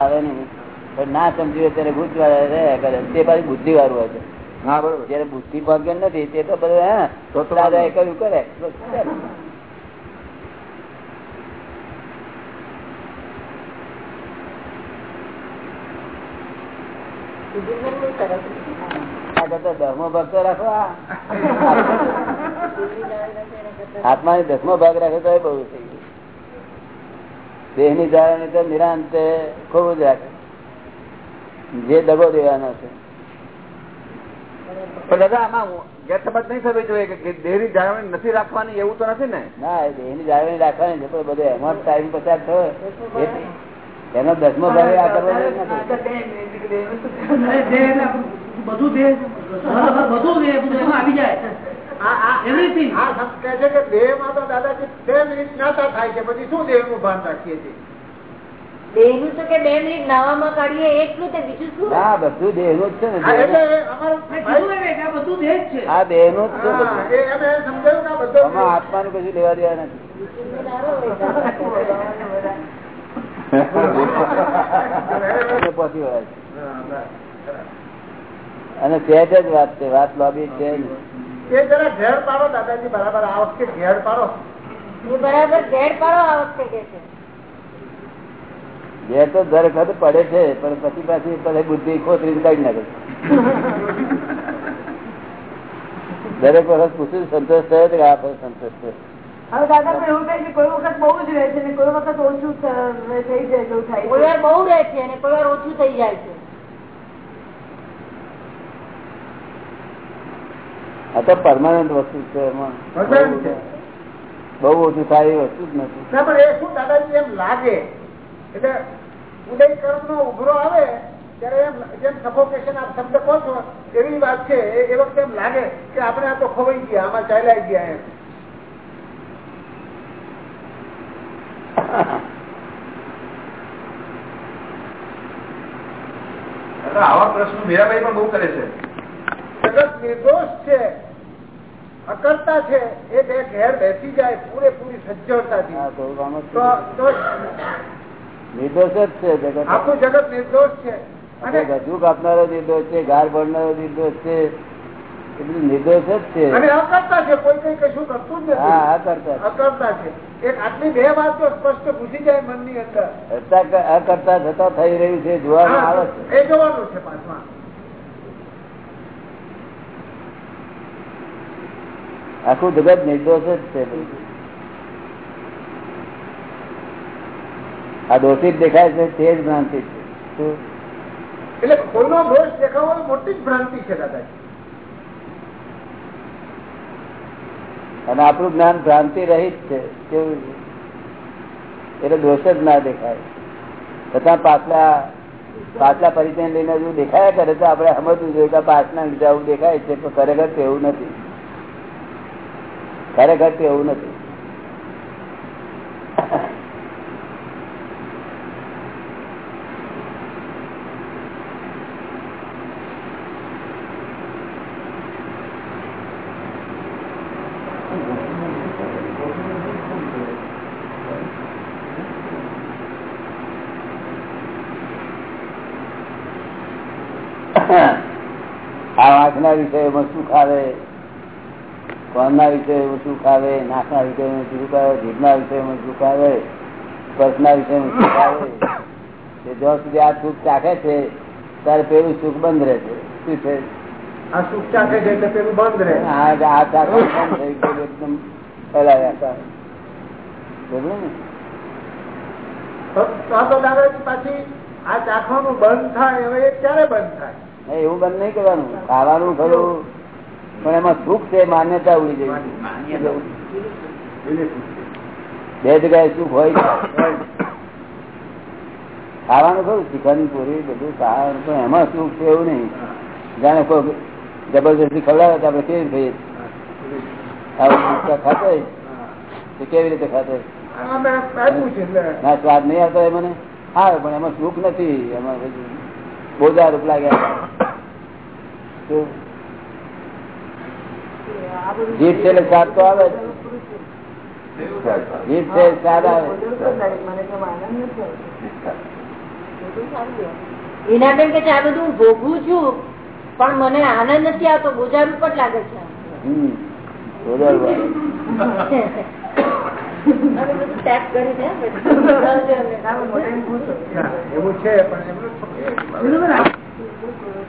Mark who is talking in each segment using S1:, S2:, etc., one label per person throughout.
S1: આવે નહીં. ના સમજ્યું ત્યારે ગુજવા વાળા કરે. તે પાછી બુદ્ધિ વાળું હોય છે.
S2: હા બરોબર.
S1: જયારે બુદ્ધિ ભાગ્ય નથી તે તો બધું હા એ કર્યું કરે. હાથમાં ભાગ તો રાખો આત્માની દસમો ભાગ રાખે તો એ બહુ થઈ ગયું. દેહની જાળવણી તો નિરાંતે ખૂબ જ રાખે જે દગો દેવાનો છે
S2: પણ દાદા આમાં ગેરસમજ નહીં થવી જોઈએ કે દેહની જાળવણી નથી રાખવાની એવું તો નથી ને
S1: જાળવણી રાખવાની છે પણ બધો એમાં ટાઈમ પસાર થયો એનો દસમો ભાગ આ કરવો
S3: બધું દેહ બધું દેહ આવી જાય Everything.
S4: કહે છે કે દેહમાં તો દાદાજી બે મિનિટ નાતા થાય છે પછી શું દેહનું ભાન રાખીએ છીએ
S5: દેહનું તો કે બે મિનિટ નાવામાં કાઢીએ એટલું તે બીજું શું
S1: ના બધું દેહ જ છે ને
S4: હા, એટલે
S1: દેહનું.
S4: એ અમારું
S3: મેં કીધું ને કે આ બધું દેહ છે
S1: આ દેહ જ છે
S4: હા,
S1: બધું.
S4: એ અમે સમજાયું કે આ બધો
S1: આમાં આત્માનું કશું લેવા દેવા નથી પહોંચી અને સહેજ જ વાત છે વાત લોબી છે.
S4: એ જરા ઘેર પાડો દાદાજી બરાબર આ વખતે ઘેર પાડો.
S5: એ બરાબર ઘેર પાડો આ વખતે કે છે.
S1: ઘેર તો દર વખત પડે છે પણ પછી પાછી બુદ્ધિ ખોતરી કાઢી નાખે. દરેક વખત પૂછ્યું સંતોષ થયો કે આ વખત સંતોષ થયો.
S6: હવે દાદા પણ એવું થાય છે કોઈ વખત બહુ જ રહે છે ને કોઈ વખત ઓછું થઈ જાય એવું થાય
S5: કોઈ વાર બહુ રહે છે અને કોઈ વાર ઓછું થઈ જાય છે.
S1: આ તો પરમાનન્ટ વસ્તુ છે એમાં. બહુ ઓછું થાય એ વસ્તુ જ નથી.
S4: પણ એ શું દાદાજી એમ લાગે? એટલે ઉદય કર્મ નો ઉભરો આવે ત્યારે એમ જેમ સફોકેશન આપ શબ્દ કહો છો એવી વાત છે એ એ વખતે એમ લાગે કે આપણે આ તો ખોવાઈ ગયા આમાં ચાલ્યા ગયા એમ.
S2: આવા પ્રશ્નો મીરાબાઈ પણ બહુ કરે છે.
S4: જગત નિર્દોષ છે અકર્તા છે એ બે ઘેર બેસી જાય પૂરેપૂરી સજ્જડતાથી.
S1: નિર્દોષ જ છે જગત.
S4: આખું જગત નિર્દોષ છે. અને
S1: નિર્દોષ છે ગાર ભરનારો નિર્દોષ છે એ બધું નિર્દોષ જ છે.
S4: અને અકર્તા છે કોઈ કઈ કશું કરતું જ
S1: હા
S4: નથી
S1: કરતા
S4: અકર્તા છે. એક આટલી બે વાતો સ્પષ્ટ ઘૂસી જાય મનની અંદર.
S1: કરતા અકર્તા થતા થઈ રહ્યું છે જોવાનું આવે છે.
S4: એ જોવાનું છે પાછમાં
S1: આખું જગત નિર્દોષ જ છે આ દોષિત દેખાય છે તે જ ભ્રાંતિ છે.
S4: એટલે કોઈનો દોષ દેખાવો મોટી જ ભ્રાંતિ છે દાદાજી.
S1: અને આપણું જ્ઞાન ભ્રાંતિ રહિત છે કેવું એટલે દોષ જ ના દેખાય. છતાં પાછલા પાછલા પરિચય લઈને જો દેખાયા કરે તો આપણે સમજવું જોઈએ કે પાછના આવું દેખાય છે પણ ખરેખર તો એવું નથી. ખરેખર તો એવું નથી. આ વાંચના વિષયમાં સુખ આવે કોણના વિષયમાં સુખ આવે નાકના વિષયમાં સુખ આવે જીભના વિષયમાં સુખ આવે સ્પર્શના વિષયમાં સુખ આવે જ્યાં સુધી આ સુખ ચાખે છે ત્યારે પેલું સુખ બંધ રહે છે. શું છે?
S4: આ સુખ ચાખે છે એટલે પેલું બંધ રહે.
S1: આ આ ચાખવાનું બંધ થઈ ગયું એકદમ ફેલાયા કરે. બરોબર ને?
S4: તો તો આ તો દાદાજી પાછી આ ચાખવાનું બંધ થાય હવે ક્યારે બંધ થાય?
S1: એવું બંધ નહીં કરવાનું. ખાવાનું ખરું પણ એમાં સુખ છે, માન્યતા ઉડી જાય બે જગ્યાએ સુખ હોય ખાવાનું ખરું ચિકન પૂરી, બધું ખાવાનું, પણ એમાં સુખ છે એવું નહીં. જાણે કોઈ જબરજસ્તી ખવડાવે તો આપણે કેવી રીતે ખાતો કેવી રીતે ખાતો ના, સ્વાદ નહીં આવતો હોય મને. હા, પણ એમાં સુખ નથી. એમાં બોજા રૂપ લાગ્યા જીભ છે એટલે સ્વાદ તો આવે જીત છે સ્વાદ આવે.
S5: હિનાબેન કે છે આ બધું ભોગવું છું પણ મને આનંદ નથી આવતો બોજા રૂપ લાગે છે.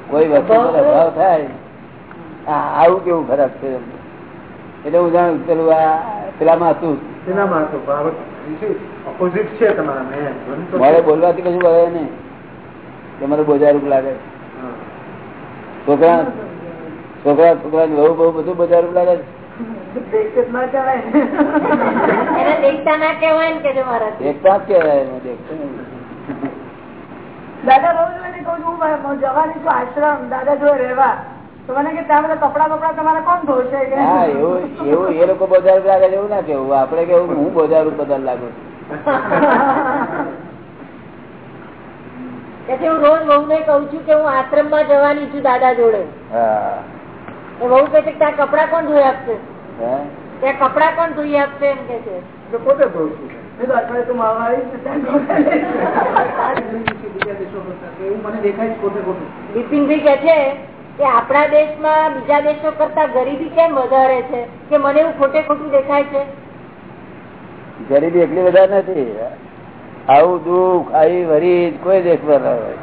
S1: કોઈ વસ્તુ થાય? આવું કેવું ખરાબ છે? એટલે ઉદાહરણ પેલું આ પેલામાં હતું.
S4: સિનેમા હતું ઓપોઝિટ છે તમારા
S1: મારે બોલવાથી કશું વળે નહીં. કે મને બોજારૂપ લાગે. છોકરા છોકરા છોકરા ને બહુ બહુ બધું બજારૂપ લાગે
S5: જ.
S6: દાદા કહું છું હું જવાની છું આશ્રમ દાદા જોડે રહેવા.
S1: આપડે કેવું હું બજાર બધા લાગુ છું.
S5: હું રોજ વહુ ને કઉ છું કે હું આશ્રમમાં જવાની છું દાદા જોડે.
S1: હા.
S5: વહુ કે છે ત્યાં કપડા કોણ ધોઈ આપશે? ત્યાં કપડા કોણ ધોઈ આપશે એમ કે છે.
S4: તો પોતે ધોઉં છું.
S5: બિપિનભાઈ કે છે કે આપણા દેશમાં બીજા દેશો કરતા ગરીબી કેમ વધારે છે? કે મને એવું ખોટે ખોટું દેખાય છે?
S1: ગરીબી એટલી વધારે નથી. આવું દુઃખ આવી વરી કોઈ દેશમાં ના હોય.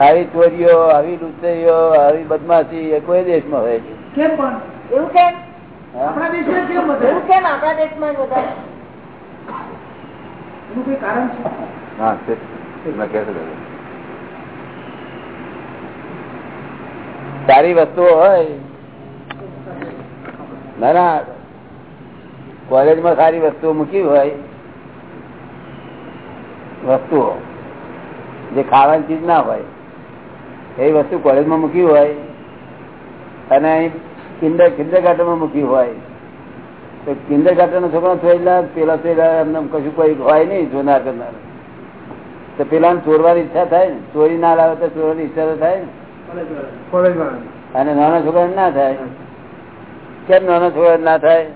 S1: આવી ચોરીઓ આવી લુચરીઓ આવી બદમાશી એ કોઈ દેશમાં હોય છે
S3: કેમ પણ?
S5: એવું કેમ?
S3: આપણા દેશમાં કેમ
S5: એવું કેમ આપણા દેશમાં જ વધારે?
S3: એનું કોઈ કારણ છે?
S2: હા એમાં કહેતો હતો.
S1: સારી વસ્તુઓ હોય, ના ના, કોલેજમાં સારી વસ્તુઓ મૂકી હોય, વસ્તુઓ, જે ખાવાની ચીજ ના હોય, એ વસ્તુ કોલેજમાં મૂકી હોય, અને કિન્ડર કિન્ડર ગાર્ડનમાં મૂકી હોય, તો કિન્ડર ગાર્ડન છોકરા થોયેલા પેલા એમને કશું કોઈ હોય નહીં જોનાર કરનાર. તો પેલા ચોરવાની ઈચ્છા થાય ને? ચોરી ના લાવે તો ચોરવાની ઈચ્છા તો થાય ને?
S4: કોલેજ
S1: અને નાના છોકરા ના થાય. કેમ નાના છોકરા ના થાય?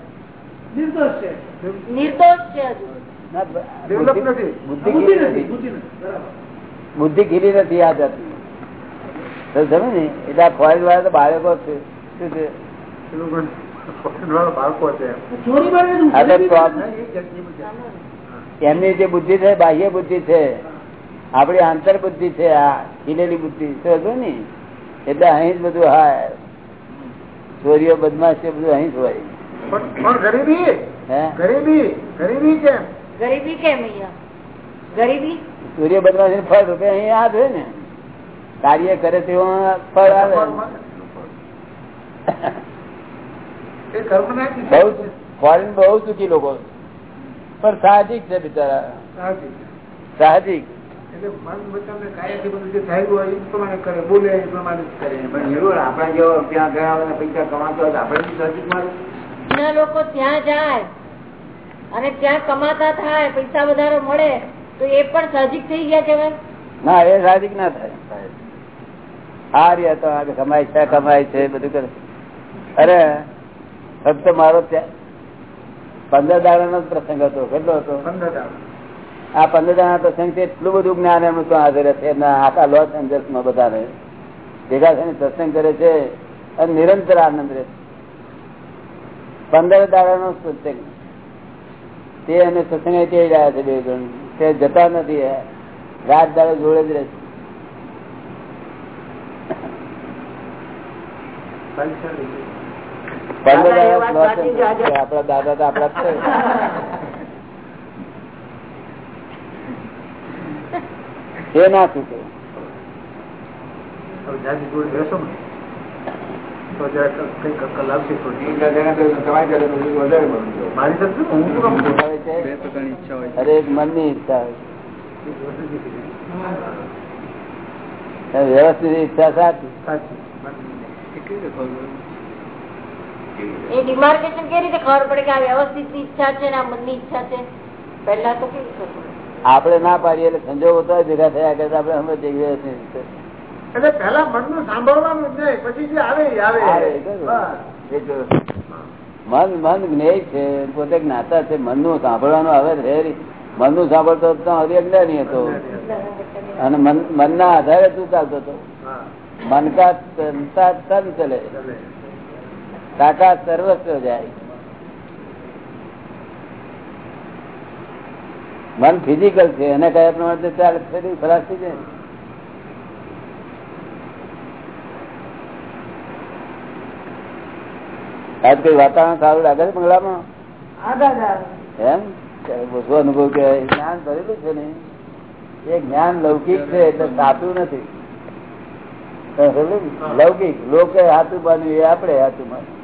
S3: નિર્દોષ છે.
S5: નિર્દોષ છે હજુ.
S1: ના,
S4: Develop
S1: બુદ્ધિ-
S4: નથી.
S1: બુદ્ધિ
S3: બુદ્ધિ
S1: ખીલી
S3: નથી
S1: આ જતી સમજ ને એટલે આ ફોરેન વાળા તો બાળકો છે. શું છે. એમની જે બુદ્ધિ છે બાહ્ય બુદ્ધિ છે. આપડી આંતર બુદ્ધિ છે આ ખીલેલી બુદ્ધિ. સમજો ને એટલે અહીં જ બધું હા ચોરીઓ બદમાશ બધું અહીં જ હોય.
S4: પણ ગરીબી? ગરીબી? ગરીબી કેમ?
S5: ગરીબી કેમ ગરીબી?
S1: સૂર્ય બદમાશ ફળ રૂપે અહીં આ જ ને. કાર્ય કરે તેવો ફળ આવે. બહુ ફોરેન બહુ સુખી લોકો. પણ સાહજિક છે બિચારા. સાહજિક.
S4: એટલે મન ને કાયાથી બધું જે થયેલું હોય એ પ્રમાણે કરે બોલે એ પ્રમાણે જ કરે.
S2: પણ જરૂર આપણા જેવો ત્યાં ગયા હોય ને પૈસા કમાતો હોય આપણે બી નજીક મારું
S5: ના લોકો ત્યાં જાય અને ત્યાં કમાતા થાય પૈસા વધારે મળે તો એ પણ સાહજિક થઈ ગયા કેવાય
S1: ના એ સાહજિક ના થાય. આ રહ્યા તો કમાય છે કમાય છે બધું કરે. અરે ફક્ત મારો ત્યાં પંદર દાડાનો જ પ્રસંગ હતો. કેટલો હતો?
S4: પંદર દાડા.
S1: આ પંદર જણા પ્રસંગ છે એટલું બધું જ્ઞાન એમનું શું હાજર છે એમના આખા લોસ એન્જલ્સમાં બધાને ભેગા થઈને પ્રસંગ કરે છે અને નિરંતર આનંદ રહે. પંદર દાડાનો સત્સંગ તે અને સત્સંગ તે રહ્યા છે બે જણ. તે જતા નથી રાત દાડો જોડે જ રહે
S4: આપડા
S1: પંદર
S5: દાદા,
S1: તો આપણા ઈચ્છા ના છૂટે વ્યવસ્થિત ઈચ્છા સાચી.
S4: સાચી.
S5: એ ડિમાર્કેશન કેવી રીતે ખબર પડે કે આ વ્યવસ્થિત ઈચ્છા છે ને આ મનની ઈચ્છા છે? પહેલા તો કેવી ખબર?
S1: આપણે ના પાડીએ એટલે સંજોગો તો ભેગા થયા કરે તો આપણે વ્યવસ્થિત છે.
S4: એટલે પહેલા મનનું સાંભળવાનું જ નહીં પછી જે આવે આવે.
S1: મન મન જ્ઞેય છે પોતે જ્ઞાતા છે મનનું સાંભળવાનું હવે રહે મનનું સાંભળતો તો હરી અજ્ઞાની હતો. અને મન- મનના આધારે તું ચાલતો હતો. મન કા તન ચલે
S2: ચલે.
S1: કાકા સર્વસ્વ જાય. મન ફિઝિકલ છે એને કયા પ્રમાણે ચાલે ખલાસ થઈ જાય. આજ કઈ વાતાવરણ સારું લાગે છે બંગલામાં? એમ? અનુભવ કે જ્ઞાન ભરેલું છે ને એ જ્ઞાન લૌકિક છે એટલે સાચું નથી? લૌકિક. લોકે હાથું માન્યું એ આપણે હાથું માન્યું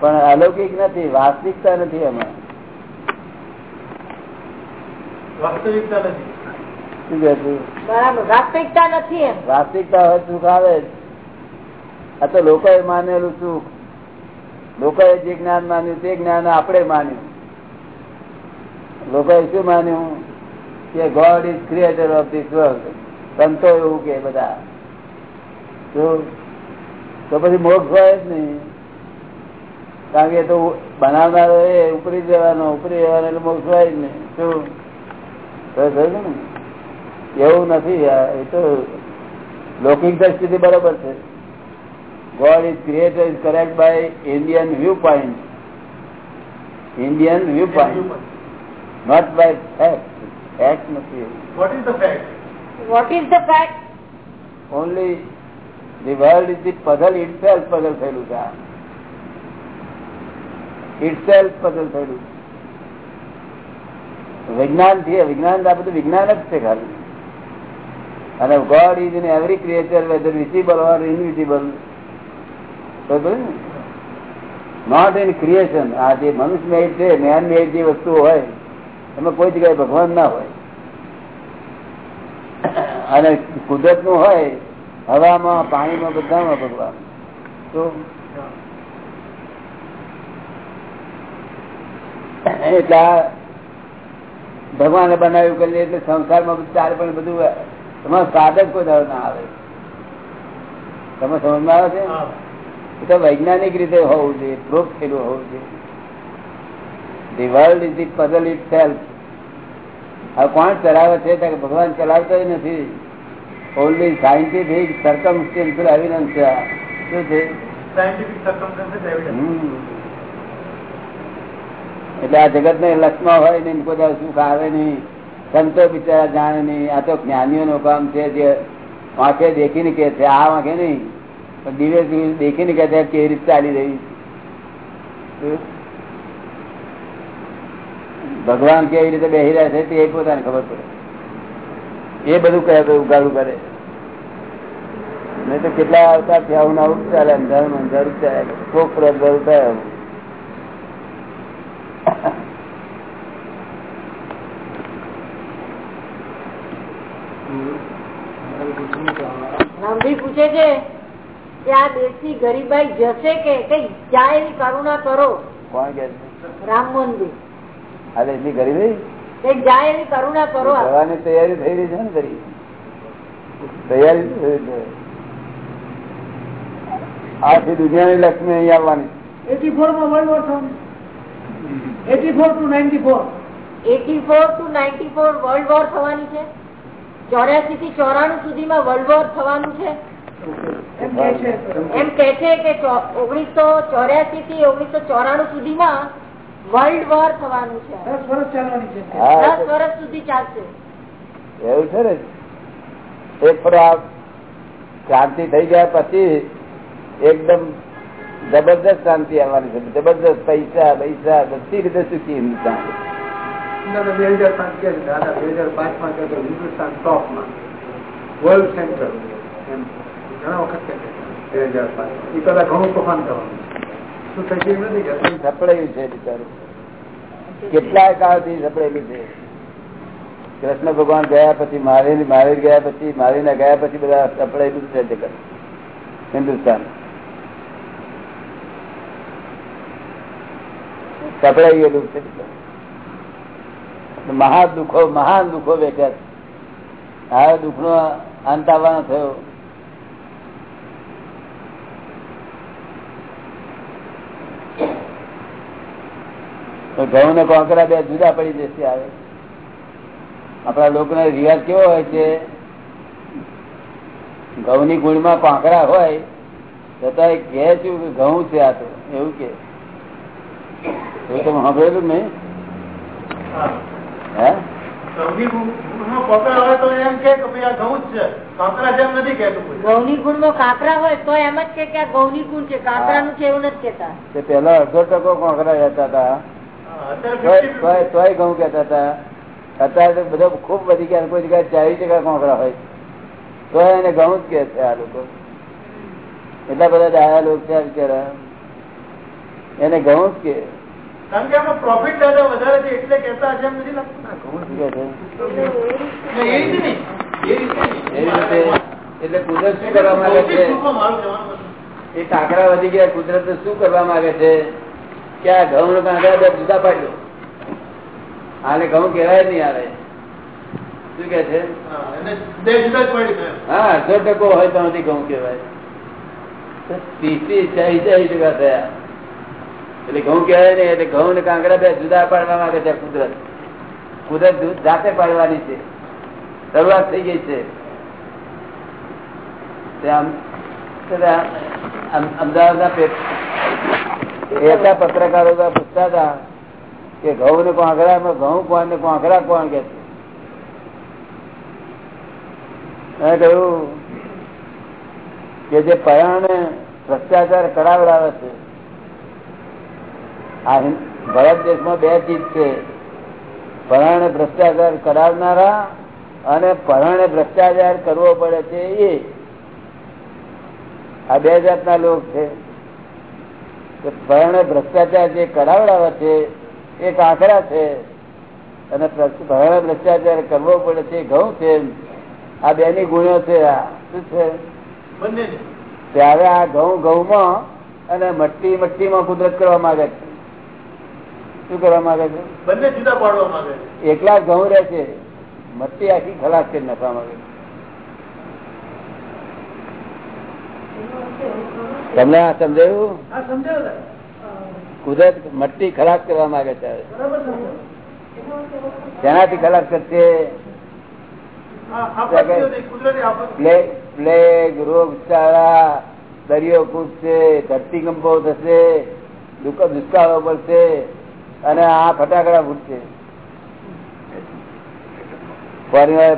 S1: પણ અલૌકિક નથી વાસ્તવિકતા નથી એમાં.
S4: વાસ્તવિકતા નથી.
S1: હોય સુખ આવે આ તો લોકોએ માનેલું સુખ. લોકોએ જે જ્ઞાન માન્યું તે જ્ઞાન આપણે માન્યું. લોકો શું માન્યું? કે God is creator of this world સંતો એવું કે બધા? તો પછી મોક્ષ હોય જ નહીં. કારણ કે તો બનાવનારો એ ઉપરી જવાનો ઉપરી જવાનો એટલે મોક્ષ હોય જ નહીં. શું એવું નથી. એ તો લૌકિક દ્રષ્ટિથી બરોબર છે. God is creator is correct by Indian viewpoint Indian viewpoint not by fact fact નથી.
S4: What is the fact
S5: what is the fact
S1: only the world is the puzzle itself puzzle થયેલું છે. ઇટસેલ્ફ પઝલ થયેલું વિજ્ઞાનથી વિજ્ઞાન આ બધું વિજ્ઞાન જ છે ખાલી. અને God is in every creature whether visible or invisible not in creation આ જે મનુષ્ય મેડ છે મેન મેડ જે વસ્તુ હોય, એમાં કોઈ જગ્યાએ ભગવાન ના હોય. અને કુદરતનું હોય, હવામાં, પાણીમાં, બધામાં ભગવાન. તો એટલે ભગવાને બનાવ્યું કરી એટલે સંસારમાં બધું પણ બધું તમારો સાધક કોઈ દર ના આવે. તમે સમજમાં આવે છે? એ તો વૈજ્ઞાનિક રીતે હોવું જોઈએ પ્રૂફ થયેલું હોવું જોઈએ. The world is the puzzle itself હવે કોણ ચલાવે છે? કે ભગવાન ચલાવતો નથી. ઓનલી સાયન્ટિફિક સર્કમસ્ટેન્શિયલ એવિડન્સ છે. શું છે?
S4: Scientific circumstances evidence.
S1: એટલે આ જગત ને લક્ષમાં હોય ને કોઈ સુખ આવે નહીં. સંતો બિચારા જાણે નહીં. આ તો જ્ઞાનીઓ નું કામ છે જે વાંકે દેખીને કે છે. આ વાંકે નહીં. પણ દિવસ દિવસ દેખીને કે છે કેવી રીતે ચાલી રહી. ભગવાન કેવી રીતે બેસી રહ્યા છે તે પોતાને ખબર પડે. એ બધું કહે તો ઉગાડું કરે. નહીં તો કેટલા આવતા ત્યાં આવું ના આવું ચાલે. અંધારું અંધારું ચાલે. કોક પર અંધારું થાય.
S5: નંદી પૂછે છે કે આ દેશની ગરીબાઈ જશે કે કઈ? જાય એવી કરુણા કરો.
S1: કોણ કે
S5: રામ મંદિર.
S1: આ રહી
S5: કઈ જાય એવી કરુણા કરો.
S1: જવાની તૈયારી થઈ રહી છે ને કરી તૈયારી થઈ છે. આખી દુનિયાની લક્ષ્મી અહીં આવવાની.
S3: Eighty ફોરમાં world war four to ninety four
S5: 84 to 94 world war થવાની છે. ચોર્યાસી થી ચોરાણું સુધીમાં વર્લ્ડ વોર થવાનું છે.
S3: એમ કહે છે
S5: એમ કે છે કે ઓગણીસો ચોર્યાસી થી ઓગણીસો ચોરાણું સુધીમાં વર્લ્ડ વોર થવાનું છે.
S3: દસ વર્ષ ચાલવાની છે.
S5: દસ વર્ષ સુધી ચાલશે.
S1: એવું છે ને? એક પર આ ક્રાંતિ થઈ ગયા પછી એકદમ જબરદસ્ત શાંતિ આવવાની છે. જબરદસ્ત પૈસા પૈસા બધી રીતે સુખી હિન્દુસ્તાન.
S2: બે હજાર પાંચ દાદા બે હજાર પાંચમાં હિન્દુસ્તાન ટોપમાં. વર્લ્ડ સેન્ટર ઘણા વખત બે હજાર પાંચ એ કદાચ ઘણું તોફાન કરવાનું શું થઈ ગયું નથી
S1: સપડાયું છે બિચારું. કેટલાય કાળથી સપડેલું છે. કૃષ્ણ ભગવાન ગયા પછી મારી મારી ગયા પછી મારીને ગયા પછી બધા સપડાયેલું છે જગત. હિન્દુસ્તાન. સપડાઈ ગયેલું છે. મહા દુઃખો, મહાન દુઃખો વેચ્યા છે. આ દુઃખ નો અંત આવવાનો થયો. ઘઉં ને કોકરા બે જુદા પડી જશે આવે. આપણા લોકોનો રિવાજ કેવો હોય છે? ઘઉંની ગુણમાં પાંખરા હોય છતાં કે છું કે ઘઉં છે આ તો, એવું કે. સાંભળેલું નહીં હે પેલા અડધો ટકો કોકરા રહેતા હતા તોય- ઘઉં કેતા હતા અત્યારે તો બધો ખૂબ વધી ગયા કોઈ જગ્યાએ ચાલીસ ટકા કોકરા હોય તો એને ઘઉં જ કે છે આ લોકો એટલા બધા ડાયા લોકો છે બિચારા એને ઘઉં જ કે
S2: કારણ કે પ્રોફિટ દાદા વધારે છે એટલે હશે એમ નથી લાગતું.
S1: એટલે કુદરત શું કરવા માંગે છે. એ કાંકરા વધી ગયા કુદરત શું કરવા માંગે છે? કે આ ઘઉં નો કાંકરા બે જુદા પાડ્યો. આને ઘઉં કેવાય નહીં આવે. શું કે છે?
S2: હા,
S1: અડધો ટકો હોય તો ઘઉં કેવાય ત્રીસ ત્રીસ ચાલીસ ચાલીસ ટકા થયા. એટલે ઘઉં કહેવાય ને, એટલે ઘઉં ને કાંકરા બે જુદા પાડવા માંગે છે કુદરત. કુદરત જાતે પાડવાની છે. શરૂઆત થઈ ગઈ છે. અમદાવાદના પત્રકારો પૂછતા હતા કે ઘઉં ને કોંકરા ઘઉં કોણ ને કોંકરા કોણ કે છે? કહ્યું કે જે પયાણ ભ્રષ્ટાચાર કરાવડાવે છે આ ભારત દેશમાં બે ચીજ છે. પરાણે ભ્રષ્ટાચાર કરાવનારા અને પરાણે ભ્રષ્ટાચાર કરવો પડે છે એ. આ બે જાતના લોક છે. પરાણે ભ્રષ્ટાચાર જે કરાવડાવે છે એ કાંકરા છે. અને પરાણે ભ્રષ્ટાચાર કરવો પડે છે ઘઉં છે. આ બેની ગુણો છે. આ શું છે. ત્યારે આ ઘઉં ઘઉંમાં અને મટ્ટી મટ્ટીમાં કુદરત કરવા માંગે છે. શું કરવા માંગે છે?
S2: બંને જુદા પાડવા માંગે છે.
S1: એકલા ઘઉં રહે છે? મટ્ટી આખી ખલાસ છે નફા માંગે તમને આ સમજાયું? કુદરત મટ્ટી ખલાસ કરવા માંગે છે તેનાથી ખલાસ કરશે? પ્લેગ રોગચાળા દરિયો કૂદશે ધરતીકંપો થશે દુષ્કાળો પડશે અને આ ફટાકડા ફૂટશે.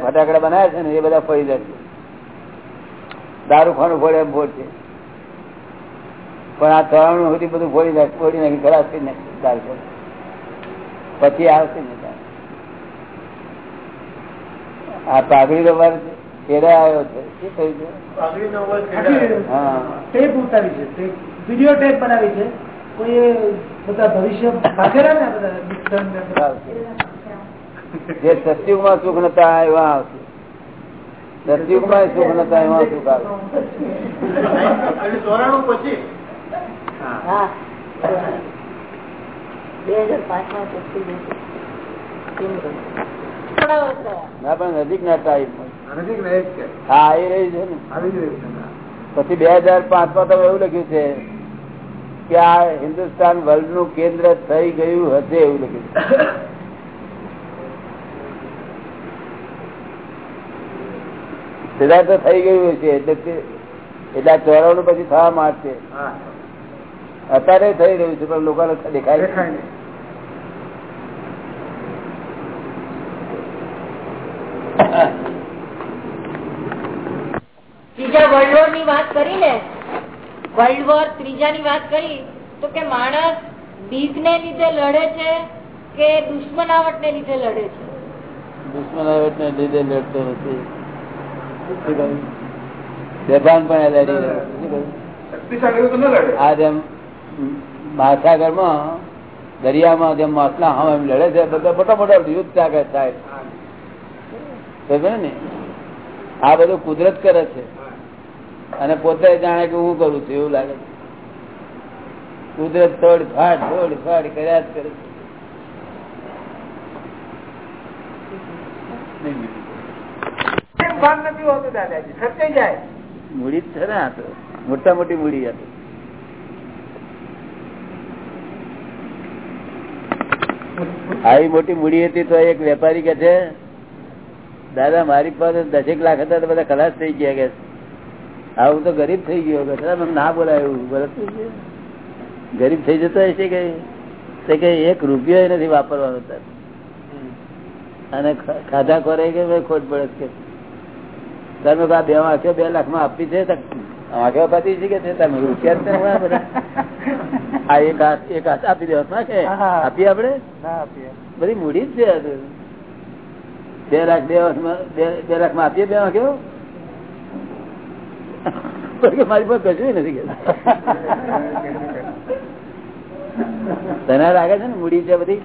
S1: ફટાકડા બનાવ્યા છે ને એ બધા ફરી જશે. દારૂ ખાનું ફોડે ફોડશે. પણ આ ત્રણ સુધી બધું ફોડી નાખ ફોડી નાખી ખરાબ થઈ નાખશે દારૂ પછી આવશે ને આ પાઘડી નો વર્ગ છેડે આવ્યો છે. શું થયું છે?
S2: પાઘડી
S3: નો
S2: વર્ગ
S1: હા.
S3: ટેપ ઉતારી છે વીડિયો ટેપ બનાવી છે. કોઈ બધા ભવિષ્ય બાંધેલા ને બધા ને
S1: જે સતયુગમાં સુખ નતા એવા આવશે. સતયુગમાં સુખ નતા એવા સુખ
S2: આવશે. ચોરાણું પછી?
S5: હા.
S1: ના પણ નજીક ના ટાઈમ આવી રહી છે ને પછી બે હાજર પાંચમાં તમે એવું લખ્યું છે કે આ હિન્દુસ્તાન વર્લ્ડનું કેન્દ્ર થઈ ગયું હશે એવું લખ્યું છે. સીધા તો થઈ ગયું છે એટલે એટલે ચોરાણું પછી થવા માંડશે અત્યારે થઈ રહ્યું છે પણ લોકોને દેખાય
S2: બીજા નહીં.
S5: વર્લ્ડની વાત કરી ને વર્લ્ડ વોર ત્રીજા ની વાત કરી તો કે માણસ બીક ને લીધે લડે છે કે દુશ્મનાવટ ને લીધે લડે છે?
S1: દુશ્મનાવટને લીધે લડતો નથી. બેભાન પણ લડી. આ જેમ મહાસાગરમાં દરિયામાં જેમ માછલા હમ એમ લડે છે બધા મોટા મોટા યુદ્ધ ચાલે થાય. ને? આ બધું કુદરત કરે છે. અને પોતે જાણે કે હું કરું છું એવું લાગે. કુદરત તોડ ફાડ તોડ ફાડ કર્યા જ કરે
S4: ભાન નથી હોતું દાદાજી? સત્ય જાય.
S1: મૂડી છે ને આ તો. મોટા મોટી મૂડી હતી આવી મોટી મૂડી હતી તો એક વેપારી કે છે દાદા મારી પાસે દસેક લાખ હતા તો બધા ખલાસ થઈ ગયા કે આવું તો ગરીબ થઈ ગયો કે ના બોલાય ગયું. ગરીબ થઈ જતો હશે કે તે કે એક રૂપિયો નથી વાપરવાનો તાર. અને ખાધા ખોરે કે ભાઈ ખોટ પડે કે. તમે આ બે વાંખ્યો બે લાખમાં આપી છે વાંખ્યો પતી છે કે તે તમે રૂપિયા આ એક હાથ એક હાથ આપી દેવા કે?
S3: હા.
S1: આપીએ આપડે બધી મૂડી જ છે બે લાખ બે વર્ષમાં બે- બે લાખમાં આપીએ બે વાંખ્યો મારી પાસે કશું નથી તને લાગે છે ને મૂડી છે બધી?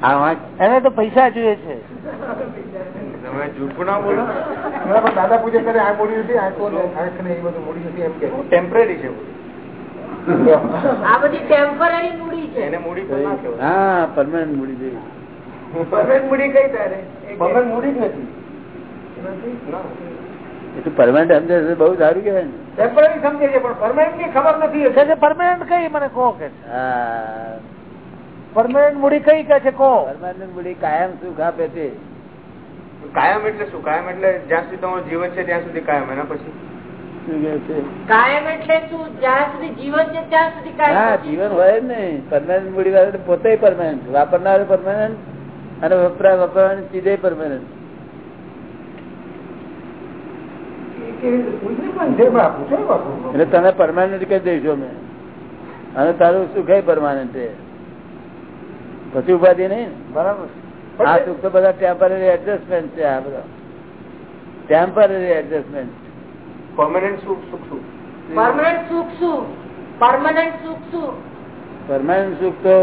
S1: હા વાંચ
S3: એને તો પૈસા જોઈએ છે.
S7: તમે જૂઠું બોલો.
S2: દાદા પૂજા કરે આ મૂડી નથી આંખો ને એ બધું મૂડી નથી એમ કે.
S7: ટેમ્પરરી છે
S5: આ બધી ટેમ્પરરી મૂડી છે.
S7: એને મૂડી પણ ના કહેવાય.
S1: હા પરમાનન્ટ મૂડી જોઈએ
S4: પરમેનન્ટ મૂડી કઈ તારે?
S2: મગજ મૂડી જ નથી.
S7: ના.
S1: પરમાનન્ટ સમજે છે બહુ સારું કહેવાય ને.
S4: ટેમ્પરરી સમજે છે પણ પરમાનન્ટની ખબર નથી.
S3: કે છે પરમાનન્ટ કઈ મને કહો કે
S1: હા.
S3: પરમાનન્ટ મૂડી કઈ કહે છે કહો.
S1: પરમાનન્ટ મૂડી કાયમ સુખ આપે છે.
S7: કાયમ એટલે શું? કાયમ એટલે જ્યાં સુધી તમારું જીવન છે ત્યાં સુધી કાયમ. એના પછી?
S1: શું કહે છે?
S5: કાયમ એટલે શું? જ્યાં સુધી જીવન છે ત્યાં સુધી
S1: હા જીવન હોય જ ને પરમાનન્ટ મૂડી વાળા પોતે પરમાનન્ટ વાપરનાર પરમાનન્ટ અને વપરા વપરાવાની ચીજે પરમાનન્ટ
S2: પૂછે પણ છે બાપુ છે બાપુ
S1: એટલે તને પરમાનન્ટ કહી દઈશું અમે અને તારું સુખ પરમાનન્ટ છે. પછી ઉપાધિ નહીં
S3: બરાબર.
S1: આ સુખ તો બધા ટેમ્પરરી એડજસ્ટમેન્ટ છે આ બધા. ટેમ્પરરી એડજસ્ટમેન્ટ
S7: પરમાનન્ટ સુખ સુખ સુખ.
S5: પરમાનન્ટ સુખ શું? પરમાનન્ટ સુખ શું?
S1: પરમાનન્ટ સુખ તો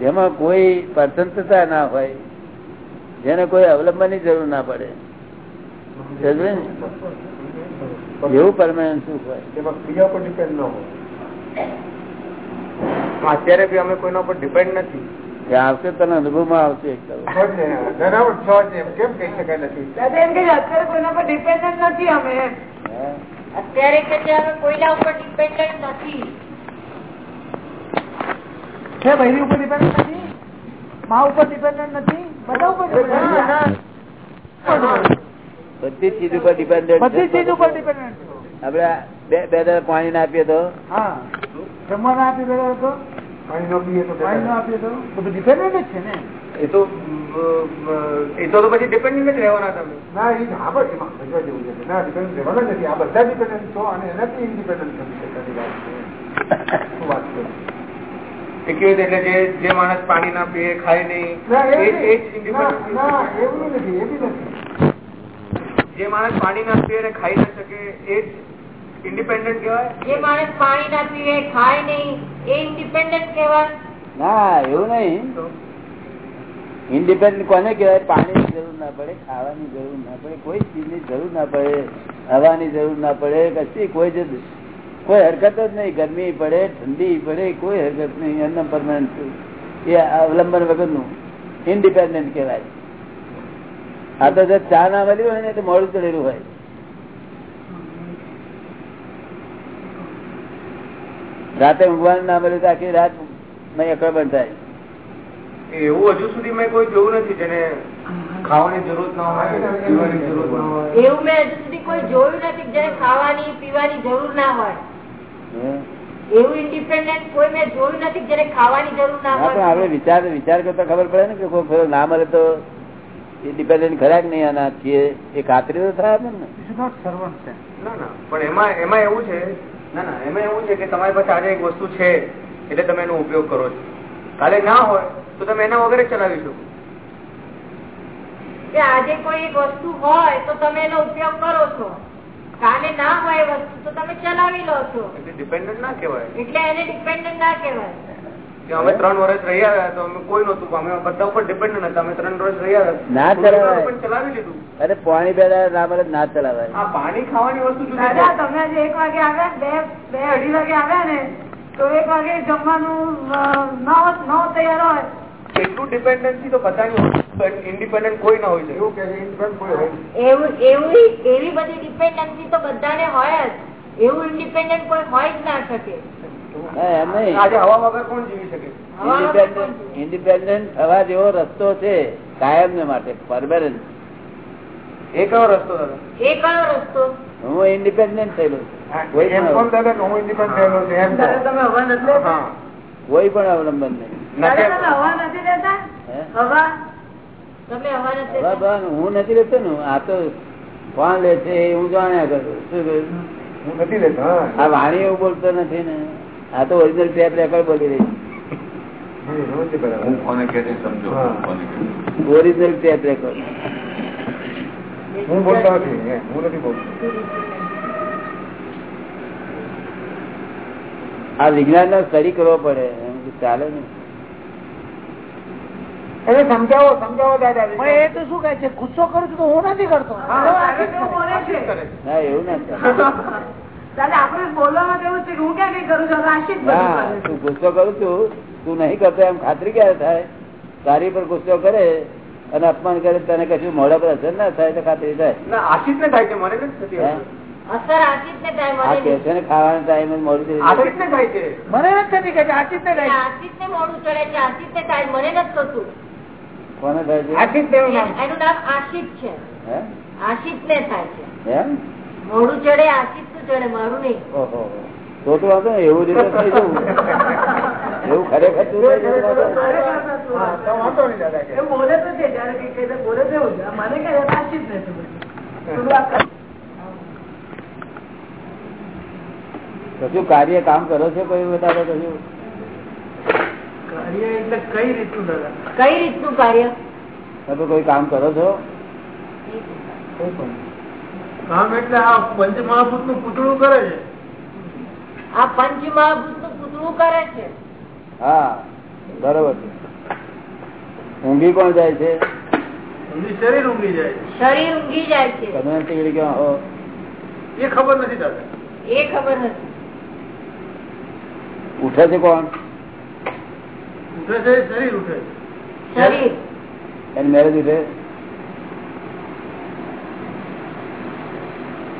S1: જેમાં કોઈ પ્રસન્નતા ના હોય જેને કોઈ અવલંબનની જરૂર ના પડે? એવું પરમાનન્ટ સુખ હોય.
S2: બીજા ઉપર ડિપેન્ડ ન હોય.
S7: અત્યારે બી અમે કોઈના ઉપર ડિપેન્ડ નથી.
S1: આવશે તને અનુભવમાં આવશે એક દાડો.
S2: છો જ ને, ધનાવટ છો જ ને, એમ કેમ કહી શકાય નથી?
S6: દાદા એમ કે છે, અત્યારે કોઈના પર ડિપેન્ડન્ટ નથી અમે.
S5: અત્યારે કે છે અમે કોઈના ઉપર ડિપેન્ડન્ટ નથી.
S3: છે બહેરી ઉપર ડિપેન્ડન્ટ નથી? મા ઉપર ડિપેન્ડન્ટ નથી? બધા ઉપર.
S1: બધી ચીજ ઉપર ડિપેન્ડન્ટ
S3: બધી ચીજ ઉપર ડિપેન્ડન્ટ
S1: આપડે બે બે દર પાણી ના આપીએ તો?
S3: હા. જમવાના આપી તો?
S2: પાણી ન પીએ તો
S3: પાણી ન આપીએ તો? બધું ડિપેન્ડન્ટ જ છે ને.
S7: એ તો અ, અ, એ તો તો પછી ડિપેન્ડન્ટ જ રહેવાના તમે.
S2: ના એ હા એમાં સમજવા જેવું છે. ના ડિપેન્ડ રહેવાના નથી. આ બધા ડિપેન્ડન્ટ છો અને એનાથી ઇન્ડિપેન્ડન્ટ શકાતી વાત છે. શું વાત કરું
S7: એટલે જે જે માણસ પાણી ના પીએ ખાય નહીં એ
S2: એવું નથી એવી બી નથી.
S7: જે માણસ પાણી ના પીએ અને ખાઈ ના શકે એ ઇન્ડિપેન્ડન્ટ કહેવાય?
S5: જે માણસ પાણી ના પીવે ખાય નહીં એ ઇન્ડિપેન્ડન્ટ કહેવાય?
S1: ના એવું નહીં. ઇન્ડિપેન્ડન્ટ કોને કહેવાય? પાણીની જરૂર ના પડે ખાવાની જરૂર ના પડે કોઈ ચીજની જરૂર ના પડે હવાની જરૂર ના પડે કશી કોઈ જ કોઈ હરકત જ નહીં. ગરમી પડે ઠંડી પડે કોઈ હરકત નહીં. એમના પરમાનન્ટ એ અવલંબન વગરનું ઇન્ડિપેન્ડન્ટ કહેવાય. આ તો જો ચા ના મળી હોય ને તો મોડું ચડેલું હોય. રાતે ઊંઘવાનું ના મળ્યું આખી રાત નહીં અકળ બંધ થાય.
S7: એવું હજુ સુધી મેં કોઈ જોયું નથી જેને ખાવાની જરૂર ના હોય પીવાની જરૂર ના હોય.
S5: એવું મેં હજુ સુધી કોઈ જોયું નથી કે જેને ખાવાની પીવાની જરૂર ના હોય. એવું ઇન્ડિપેન્ડન્ટ કોઈ મેં જોયું નથી જેને ખાવાની જરૂર ના હોય.
S1: આપડે વિચાર વિચાર કરતા ખબર પડે ને કે કોઈ ખરો ના મળે તો એ ડિપેન્ડન્ટ ખરા કે નહીં આના છીએ એ ખાતરી તો થાય ને.
S7: પણ એમાં એમાં એવું છે ના ના એમાં એવું છે કે તમારી પાસે આજે એક વસ્તુ છે એટલે તમે એનો ઉપયોગ કરો છો. કાલે ના હોય તો તમે એના વગર ચલાવી શકો.
S5: કે આજે કોઈ એક વસ્તુ હોય તો તમે એનો ઉપયોગ કરો છો. કાલે ના હોય એ વસ્તુ તો તમે ચલાવી લો છો.
S7: એટલે ડિપેન્ડન્ટ ના કહેવાય.
S5: એટલે એને ડિપેન્ડન્ટ ના કહેવાય.
S7: અમે ત્રણ વર્ષ રહી આવ્યા તો અમે કોઈ નતું અમે બધા ઉપર ડિપેન્ડન્ટ હતા અમે ત્રણ વર્ષ રહી આવ્યા.
S1: ના ચલાવાય.
S7: ચલાવી લીધું.
S1: અરે પાણી બે દાડા ના મળે ના ચલાવાય.
S7: આ પાણી ખાવાની વસ્તુ
S6: દાદા તમે આજે એક વાગે આવ્યા બે બે અઢી વાગે આવ્યા ને તો એક વાગે જમવાનું ન તૈયાર હોય.
S7: એટલું ડિપેન્ડન્સી તો બધાની ઇન્ડિપેન્ડન્ટ કોઈ ના હોય. છે
S2: એવું કે છે કોઈ હોય.
S5: એવું એવું એવી બધી ડિપેન્ડન્સી તો બધાને હોય જ. એવું ઇન્ડિપેન્ડન્ટ કોઈ હોય જ ના શકે.
S1: ઇન્ડિપેન્ડન્ટ થવા જેવો રસ્તો છે કાયમ ને માટે પરમાનન્ટ
S7: રસ્તો
S5: રસ્તો?
S1: હું ઇન્ડિપેન્ડન્ટ થયેલો છું. કોઈ પણ અવલંબન નહીં હે?
S6: હવા
S5: તમે હવા નથી
S1: લેતો ને આ તો કોણ લે છે હું જાણ્યા કરું શું કહ્યું?
S2: હું નથી લેતો
S1: આ વાણી એવું બોલતો નથી ને. આ તો ઓરિજિનલ ટેપ રેકોર્ડ બોલી રહી. ઓરિજિનલ ટેપ રેકોર્ડ
S2: હું. બોલતો નથી હું નથી બોલતો.
S1: આ વિજ્ઞાન નો સ્ટડી કરવો પડે એમ કે ચાલે ને.
S2: એને સમજાવો સમજાવો દાદા
S3: એ તો શું કહે છે ગુસ્સો કરું છું તો હું નથી કરતો.
S6: એવું બોલે
S1: ગુસ્સો કરું છું તું નહીં કરતો એમ ખાતરી ક્યારે થાય તારી પર ગુસ્સો કરે અને અપમાન કરે તને કશું મોડા પર અસર ના થાય તો ખાતરી થાય
S7: ના આશિષ ને થાય છે મને
S1: ખાવાના ટાઈમે મોડું કોને થાય છે
S5: એનું નામ આશિષ છે
S1: હે?
S5: આશિષ ને થાય છે
S1: એમ
S5: મોડું ચડે આશિષ નું ચડે મારું નહીં.
S1: ઓહો. તો તો વાંધો એવું રીતે થઈ જવું એવું ખરેખર તું વાંધો નહીં.
S2: હા, તો વાંધો નહીં દાદા
S6: એવું બોલે તો છે જયારે કઈ કઈ બોલે તો એવું મને કઈ આશીષ નથી બધું. થોડું આ કર-
S1: કશું કાર્ય કામ કરો છો કોઈ બતાવો કશું
S3: કાર્ય એટલે કઈ રીતનું
S5: કઈ રીતનું કાર્ય?
S1: તમે કોઈ કામ કરો છો?
S3: કામ એટલે આ પંચમહાભૂતનું પૂતળું કરે છે.
S5: આ પંચ મહાભૂતનું પૂતળું કરે છે.
S1: હા બરોબર છે. ઊંઘી કોણ જાય છે?
S3: શરીર ઊંઘી જાય છે.
S5: શરીર ઊંઘી જાય છે.
S1: તમે ટીકડી ક્યાં હો.
S3: એ ખબર નથી દાદા
S5: એ ખબર નથી.
S1: ઉઠે છે કોણ?
S3: ઉઠે છે શરીર ઉઠે છે.
S5: શરીર.
S1: એની મેરેજ ઉઠે
S3: આ- આ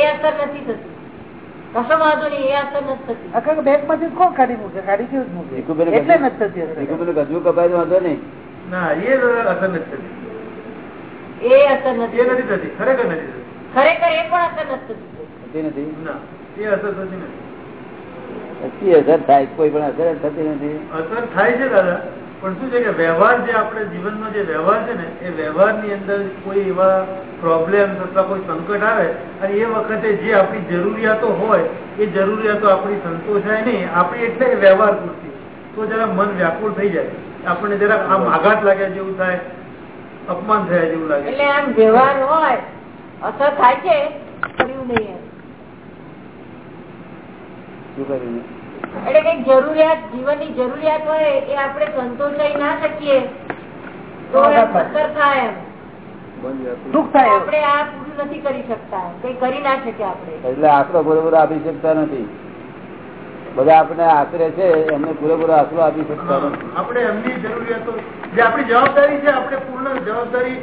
S3: એ
S1: સાહેબ
S3: અસર નથી થતી.
S5: નહીં નથી?
S3: ના એ અસર થતી
S5: નથી.
S1: પછી અસર થાય કોઈ પણ અસર થતી નથી.
S3: અસર થાય છે દાદા. પણ શું છે કે વ્યવહાર જે આપણે જીવનનો જે વ્યવહાર છે ને એ વ્યવહારની અંદર કોઈ એવા પ્રોબ્લેમ અથવા કોઈ સંકટ આવે અને એ વખતે જે આપણી જરૂરિયાતો હોય એ જરૂરિયાતો આપણી સંતોષાય નહીં. આપણી એટલે વ્યવહાર પૂરતી તો જરા મન વ્યાકુળ થઈ જાય. આપણને જરા આમ આઘાત લાગ્યા જેવું થાય અપમાન થયા જેવું લાગે.
S5: એટલે આમ વ્યવહાર હોય અસર થાય છે કર્યું નહીં
S1: શું કર્યું?
S5: એટલે કઈ જરૂરિયાત જીવનની જરૂરિયાત હોય એ આપણે સંતોષાઈ ના શકીએ. તો અસર થાય. એમ.
S3: દુઃખ થાય
S5: આપણે આ પૂરું નથી કરી શકતા. કઈ કરી ના શકીએ આપણે.
S1: એટલે આશરો પૂરેપૂરો આપી શકતા નથી. બધા આપણે આશરે છે એમને પૂરેપૂરો આશરો આપી શકતા નથી.
S3: આપણે એમની જરૂરિયાતો જે આપણી જવાબદારી છે આપણે પૂર્ણ જવાબદારી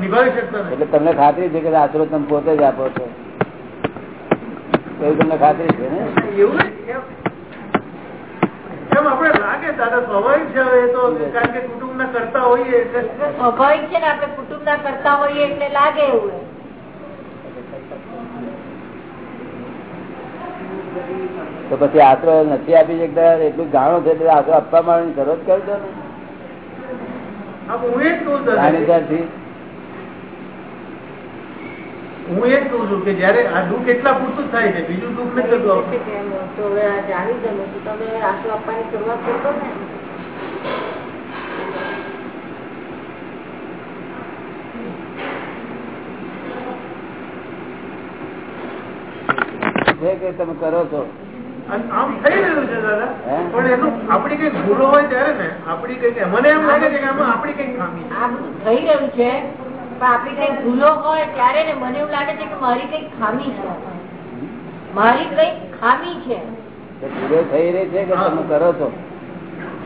S3: નિભાવી શકતા
S1: એટલે તમને ખાતરી છે કે આશરો તમે પોતે જ આપો છો. એવું તમને ખાતરી છે ને?
S3: એવું એમ એમ લાગે દાદા સ્વાભાવિક છે હવે તો કારણ કે કુટુંબ ના કરતા હોઈએ. એટલે
S5: એટલે સ્વાભાવિક છે ને આપણે કુટુંબ ના કરતા હોઈએ એટલે લાગે એવું
S1: તો પછી આશરો નથી આપી શકતા? એટલું જાણો છે એટલે આશરો આપવા માટે શરૂઆત કરી ને.
S3: હા, હું એ જ કહું હું એ જ કઉ છું કે જયારે આ દુઃખ એટલા પૂરતું થાય છે બીજું દુઃખ નથી થતું
S5: જાણી ગયું તો તમે આંસુ આપવાની શરૂઆત કરશો ને?
S1: છે કે તમે કરો છો.
S3: અને આમ થઈ રહ્યું છે દાદા. પણ એનું આપણી કઈ ભૂલો હોય ત્યારે ને આપણી કઈ મને એમ લાગે છે કે આમાં આપણી કઈ ખામી
S5: થઈ રહ્યું છે પણ આપણી કઈ ભૂલો હોય ત્યારે ને મને એવું લાગે છે કે મારી કઈ ખામી છે. મારી કઈ ખામી છે.
S1: ભૂલો થઈ રહી છે કે તમે કરો છો?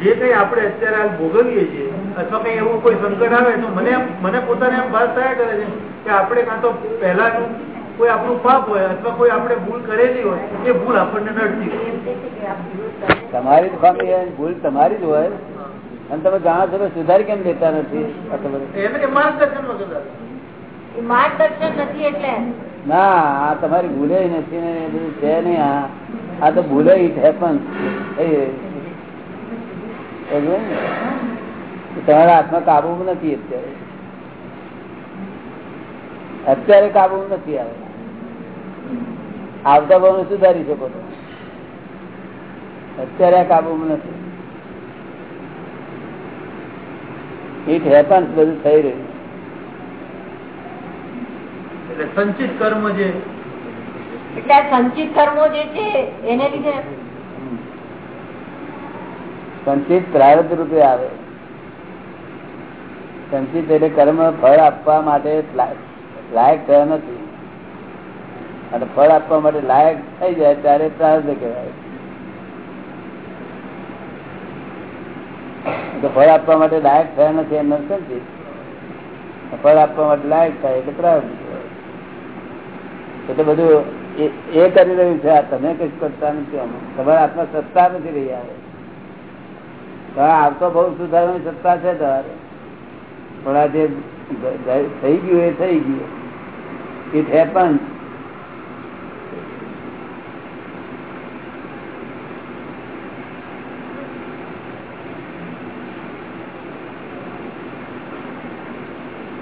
S3: જે કઈ આપણે અત્યારે હાલ ભોગવીએ છીએ અથવા કઈ એવું કોઈ સંકટ આવે તો મને મને પોતાને એમ ભાર થયા કરે છે કે આપણે કાં તો પહેલાનું કોઈ આપણું પાપ હોય અથવા કોઈ આપણે ભૂલ કરેલી હોય એ ભૂલ આપણને નડતી હોય.
S1: તમારી જ ભૂલ તમારી જ હોય. અને તમે જાણો છો કે સુધારી કેમ લેતા નથી આ તો બધું.
S3: એને કે માર્ગદર્શન વગર
S5: એ માર્ગદર્શન નથી એટલે.
S1: ના આ તમારી ભૂલે નથી ને એ બધું છે નહીં આ. આ તો ભૂલે ઇટ હેપન તમારા હાથમાં કાબુ નથી અત્યારે. અત્યારે કાબુ નથી આવે. આવતા બહુ સુધારી શકો છો. અત્યારે આ કાબુ નથી. ઇટ હેપન્સ બધું થઈ રહ્યું.
S3: એટલે સંચિત કર્મ જે
S5: એટલે સંચિત કર્મો જે છે એને લીધે
S1: સંચિત પ્રારબ્ધ રૂપે આવે. સંચિત એટલે કર્મ ફળ આપવા માટે લાયક થયા નથી. અને ફળ આપવા માટે લાયક થઈ જાય ત્યારે પ્રાર્થ કહેવાય તો ફળ આપવા માટે લાયક થયા નથી, એમ નથી ફળ આપવા માટે લાયક થાય એટલે પ્રારબ્ધ એટલે બધું એ- કરી રહ્યું છે, આ તમે કઈ કરતા નથી. તમારા હાથમાં સત્તા નથી રહી આવે. હા આવતો બહુ સુધારવાની સત્તા છે તમારે. પણ આ જે થઈ ગયું એ થઈ ગયું. ઇટ હેપન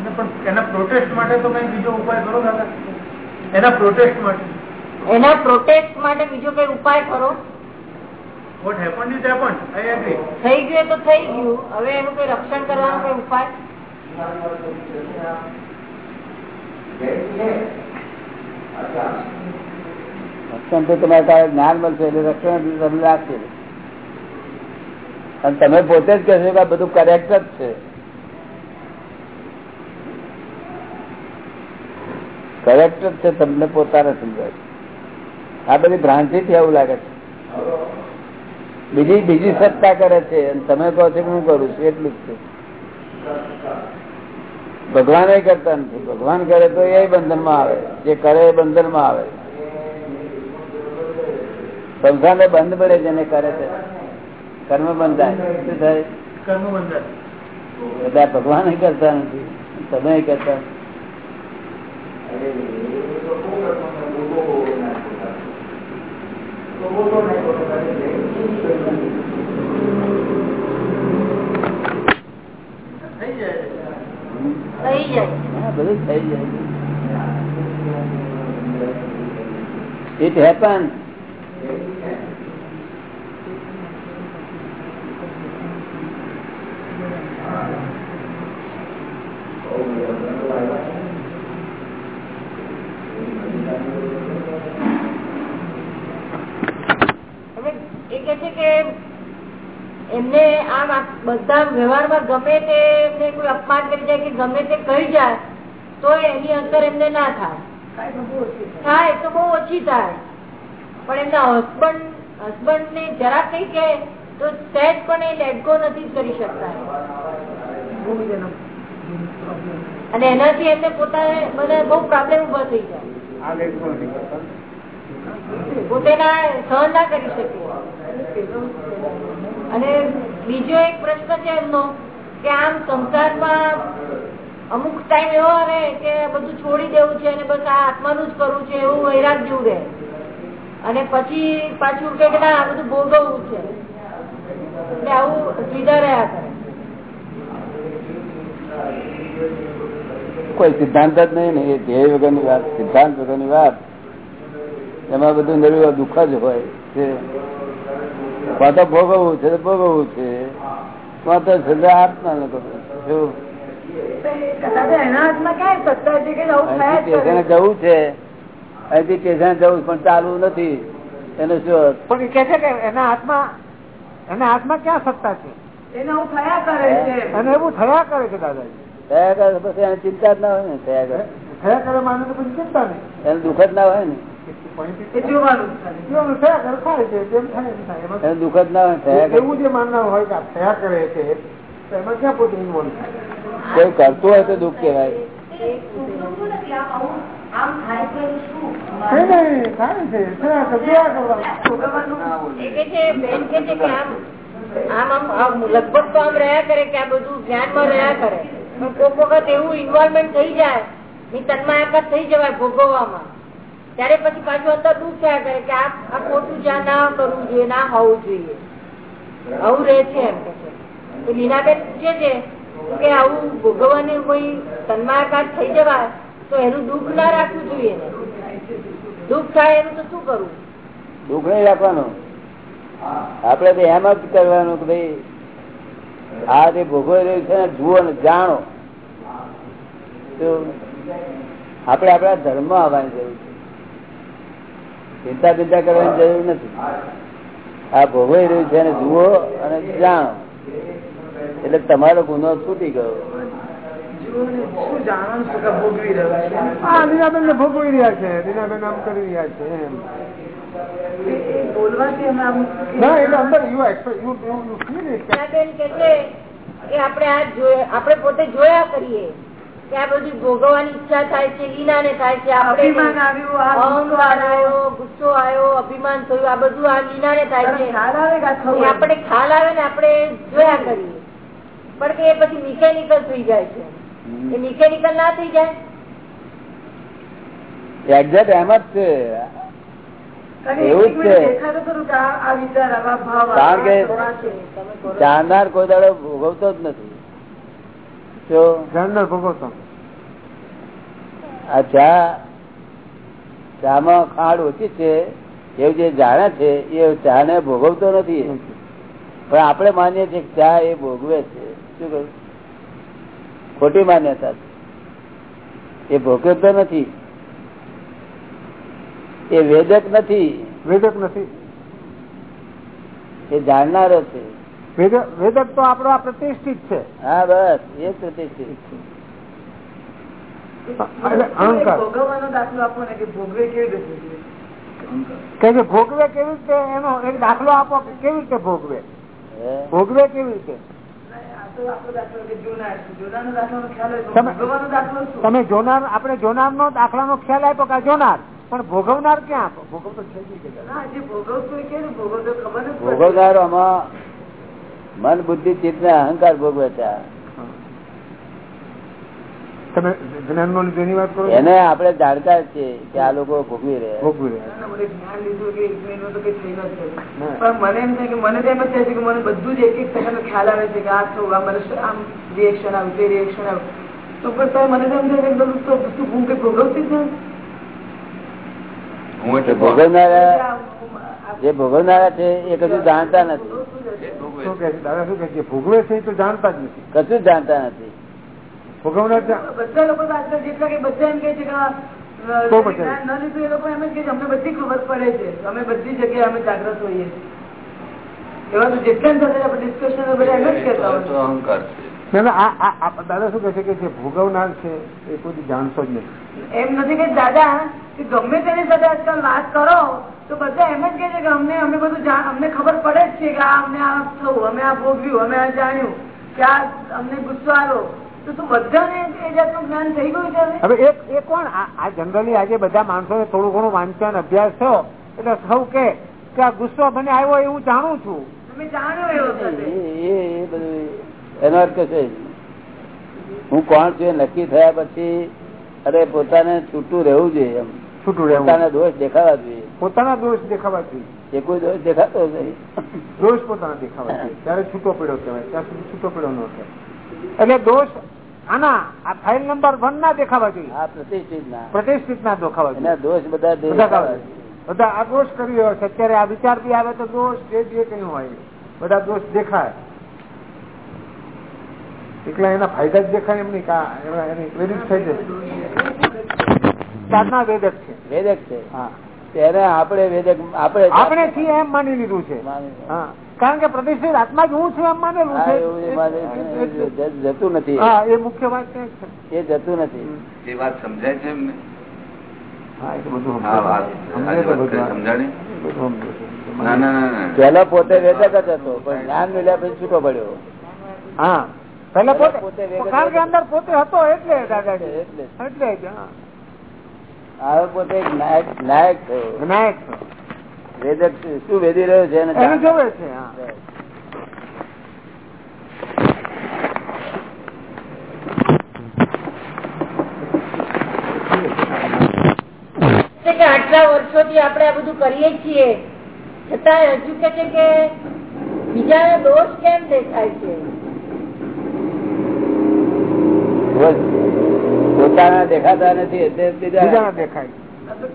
S3: અને પણ એના પ્રોટેસ્ટ માટે તો કઈ બીજો ઉપાય કરો દાદા એના પ્રોટેસ્ટ માટે.
S5: એના પ્રોટેક્ટ માટે બીજો કઈ ઉપાય કરો
S3: what happen is happen I agree
S5: થઈ ગયું તો થઈ ગયું. હવે એનું કોઈ રક્ષણ કરવાનો કોઈ ઉપાય?
S1: રક્ષણ તો તમારે તારે જ્ઞાન મળશે એટલે રક્ષણ તમને રાખશે. અને તમે પોતે જ કહેશો કે આ બધું કરેક્ટ જ છે. કરેક્ટ જ છે તમને પોતાને સમજાય આ બધી ભ્રાંતિ થી એવું લાગે છે. બીજી બીજી સત્તા કરે છે અને તમે કહો છો હું કરું છું એટલું જ છે. ભગવાન કરતા નથી. ભગવાન કરે તો એ બંધનમાં આવે. જે કરે એ બંધનમાં આવે. સંસારને બંધ પડે જેને કરે છે. કર્મ બંધાય. શું થાય?
S3: કર્મ બંધાય.
S1: બધા ભગવાન કરતા નથી. તમે કરતા નથી.
S3: થઈ જાય
S5: થઈ જાય
S1: હા બધું થઈ જાય ઇટ હેપન
S5: હવે એ કે છે કે એમને આ બધા વ્યવહારમાં ગમે તે એમને કોઈ અપમાન કરી જાય કે ગમે તે કહી જાય તો એની અસર એમને ના થાય. થાય તો બહુ ઓછી થાય. પણ એમના હસબન્ડ હસબન્ડ ને જરા કઈ કે તો સહેજ પણ એ લેટગો નથી કરી શકતા. અને એનાથી એમને પોતાને બધા બહુ પ્રોબ્લેમ ઊભા થઈ જાય. બીજો એક પ્રશ્ન છે આમ સંસારમાં અમુક ટાઈમ એવો આવે કે બધું છોડી દેવું છે અને બસ આ આત્માનું જ કરવું છે, એવું વૈરાગ જેવું રહે. અને પછી પાછું કે ના આ બધું ભોગવવું છે. એટલે આવું સીધા રહ્યા કરે
S1: કોઈ સિદ્ધાંત જ નહીં ને એ ધ્યેય વગરની વાત સિદ્ધાંત વગરની વાત એમાં બધું નવી દુઃખ જ હોય છે. કાં તો ભોગવવું છે. ભોગવવું છે. કાં તો સજા આત્મા જવું છે. અહીંથી સ્ટેશન જવું પણ ચાલુ નથી. એનું શું
S4: પણ કે છે કે એના હાથમાં એના હાથમાં ક્યાં સત્તા છે?
S6: એને આવું થયા કરે છે.
S4: અને એવું થયા કરે છે દાદાજી.
S1: થયા કરે પછી એને ચિંતા જ ના હોય ને થયા કરે.
S4: થયા કરે માનું તો પછી ચિંતા નહીં.
S1: એને દુઃખ જ ના હોય ને. કરતું હોય તો દુઃખ કહેવાય.
S4: નહીં, નહીં, થાય છે થયા કરે જોયા કરવાનું
S5: એ કે છે બેન કે છે કે આમ આમ આમ આમ લગભગ તો આમ રહ્યા કરે કે આ બધું ધ્યાનમાં રહ્યા કરે. કોક વખત એવું ઇન્વોલ્વમેન્ટ થઈ જાય ની તન્માયાકાત થઈ જવાય ભોગવવામાં. ત્યારે પછી પાછું અંદર દુઃખ થયા કરે કે આ ખોટું જ્યાં ના કરવું જોઈએ, ના હોવું જોઈએ. આવું રહે છે એમ તો લીનાબેન પૂછે છે કે આવું ભોગવવાની કોઈ તન્માયાકાત થઈ જવાય, તો એનું દુઃખ ના રાખવું જોઈએ દુઃખ થાય એનું તો શું કરવું?
S1: દુઃખ નહીં રાખવાનું. આપડે તો એમ જ કરવાનું કે ભાઈ આ જે ભોગવાઈ રહ્યું છે જુઓ ને જાણો. આપડે આપણે ધર્મ આવવાની જરૂર છે. ચિંતા ચિંતા કરવાની જરૂર નથી. આ ભોગવાઈ રહ્યું છે ને, જુઓ અને જાણો. એટલે તમારો ગુનો છૂટી ગયો.
S6: ભોગવી રહ્યો છે.
S4: ભોગવી રહ્યા કરી રહ્યા છે
S5: આપણે આ પોતે જોયા કરીએ કે આ બધું ભોગવવાની ઈચ્છા થાય છે લીના ને થાય છે
S6: અભિમાન આ ગુસ્સો આવ્યો.
S5: ગુસ્સો આવ્યો અભિમાન થયું આ બધું આ લીના ને થાય છે. આપણે ખ્યાલ આવે ને આપણે જોયા કરીએ. પણ કે એ પછી મિકેનિકલ થઈ જાય છે. એ મિકેનિકલ ના થઈ જાય?
S1: એક્ઝેક્ટ એમ જ છે. એવું જ છે. કારણ કે. જાણનાર કોઈ દાડો ભોગવતો જ નથી.
S4: જાણનાર ભોગવતો.
S1: આ ચા ચામાં ખાંડ ઓછી છે એવું જે જાણે છે એ ચા ને ભોગવતો નથી. પણ આપણે માનીએ છીએ કે ચા એ ભોગવે છે. શું કહ્યું? ખોટી માન્યતા એ ભોગવતો નથી. એ વેદક નથી.
S4: વેદક નથી.
S1: એ જાણનારો છે.
S4: વેદક વેદક તો આપણો આ પ્રતિષ્ઠિત છે.
S1: હા બસ એ પ્રતિષ્ઠિત છે.
S6: દાખલો ને ભોગવે કેવી રીતે
S4: એનો એક દાખલો આપો કેવી રીતે ભોગવે? ભોગવે કેવી રીતે?
S6: આપણો દાખલો જોનાર
S4: તમે-
S6: દાખલો
S4: જોનાર આપણે જોનાર નો દાખલાનો ખ્યાલ આપ્યો કે જોનાર? પણ ભોગવનાર ક્યાં આપો ભોગવતો છે જ
S1: આમાં મન બુદ્ધિ ચિત્ત ને અહંકાર ભોગવે છે.
S4: એની વાત કરો છો?
S1: એને આપણે જાણતા છીએ કે આ લોકો ભોગવી રહ્યા
S4: ભોગવી રહ્યા
S6: મને જ્ઞાન લીધું કે એક તો થઈ ન. પણ મને એમ થાય કે મને તો એમ જ થાય છે કે મને બધું જ એક એક સેકન્ડ ખ્યાલ આવે છે કે આ થયું આ મને આમ રિએક્શન આવ્યું તે રિએક્શન આવ્યું તો પણ મને તો એમ થાય કે બધું તો ભોગવતી જ.
S7: હું
S1: ભોગવનારા જે ભોગવનારા છે એ કશું જાણતા નથી.
S4: ભોગવે છે તો જાણતા જ નથી.
S1: કશું જાણતા નથી.
S4: ભોગવનાર
S6: બધા લોકો આજકાલ જેટલા કે બધા એમ કહે છે કે ન લીધું એ લોકો એમ જ કહે અમને બધી ખબર પડે છે. અમે બધી જગ્યાએ અમે જાગ્રત હોઈએ છીએ. એવા તો જેટલા ડિસ્કશન બધા એમ જ કહેતા
S7: તો
S6: હોય.
S7: અહંકાર છે.
S4: દાદા શું કહે છે કે જે ભોગવનાર છે એ કોઈ જાણતો જ નથી.
S6: એમ નથી કે દાદા કે ગમે તેની સાથે આજકાલ વાત કરો તો બધા એમ જ કહે છે કે અમને અમે બધું અમને ખબર પડે જ છે કે આ અમને આ થયું અમે આ ભોગવ્યું અમે આ જાણ્યું કે આ અમને ગુસ્સો આવ્યો. તો શું બધાને એ જાતનું જ્ઞાન થઈ ગયું હવે?
S4: હવે એક એ કોણ? આ જનરલી આજે બધા માણસો થોડું ઘણું વાંચન અભ્યાસ થયો એટલે સૌ કે કે આ ગુસ્સો મને આવ્યો એવું જાણું છું.
S6: તમે જાણ્યો એ
S1: એ
S6: વખતે
S1: એ- એ બધું એનો અર્થ કશો હું કોણ છું એ નક્કી થયા પછી અરે પોતાને છૂટું રહેવું જોઈએ એમ.
S4: છૂટું રહેવું.
S1: પોતાના દોષ દેખાવા જોઈએ.
S4: પોતાના દોષ દેખાવા જોઈએ.
S1: એ કોઈ દોષ દેખાતો
S4: દોષ પોતાના દેખાવા જોઈએ. ત્યારે છૂટો પડ્યો કહેવાય ત્યાં સુધી છૂટો પડ્યો ન એટલે દોષ આના આ ફાઇલ નંબર વન ના દેખાવા જોઈએ.
S1: આ પ્રતિષ્ઠિત ના.
S4: પ્રતિષ્ઠિત ના દેખાવા જોઈએ.
S1: દોષ બધા દેખાવા
S4: બધા આ દોષ કર્યો છે અત્યારે આ વિચાર બી આવે તો દોષ જે જે કઈ હોય બધા દોષ દેખાય. એકલા એના ફાયદા જ દેખાય એમની ક્રેડિટ થઈ જાય. સાધના વેદક છે.
S1: વેદક છે?
S4: હા.
S1: ત્યારે આપણે વેદક આપણે
S4: આપણે છીએ એમ માની લીધું છે. કારણ કે પ્રતિષ્ઠિત આત્મા જ હું છું એમ માનેલું છે.
S1: જતું નથી.
S4: હા એ મુખ્ય વાત છે.
S1: એ જતું નથી.
S8: એ વાત સમજાય છે એમને?
S1: પેલા પોતે વેદક જ હતો પણ જ્ઞાન મળ્યા પછી છૂટો પડ્યો.
S4: હા. પેલા પોતે કારણ કે અંદર પોતે હતો એટલે દાદાજી
S1: એટલે
S4: એટલે
S1: હવે પોતે નાયક નાયક થયો. વેદક શું- વેધી રહ્યો છે એને
S4: જોવે છે હા.
S5: કે આટલા વર્ષોથી આપણે આ બધું કરીએ છીએ. છતાં હજુ કે છે કે બીજાને દોષ કેમ દેખાય છે?
S1: રોજ પોતાના દેખાતા નથી એટલે
S4: બીજાના દેખાય.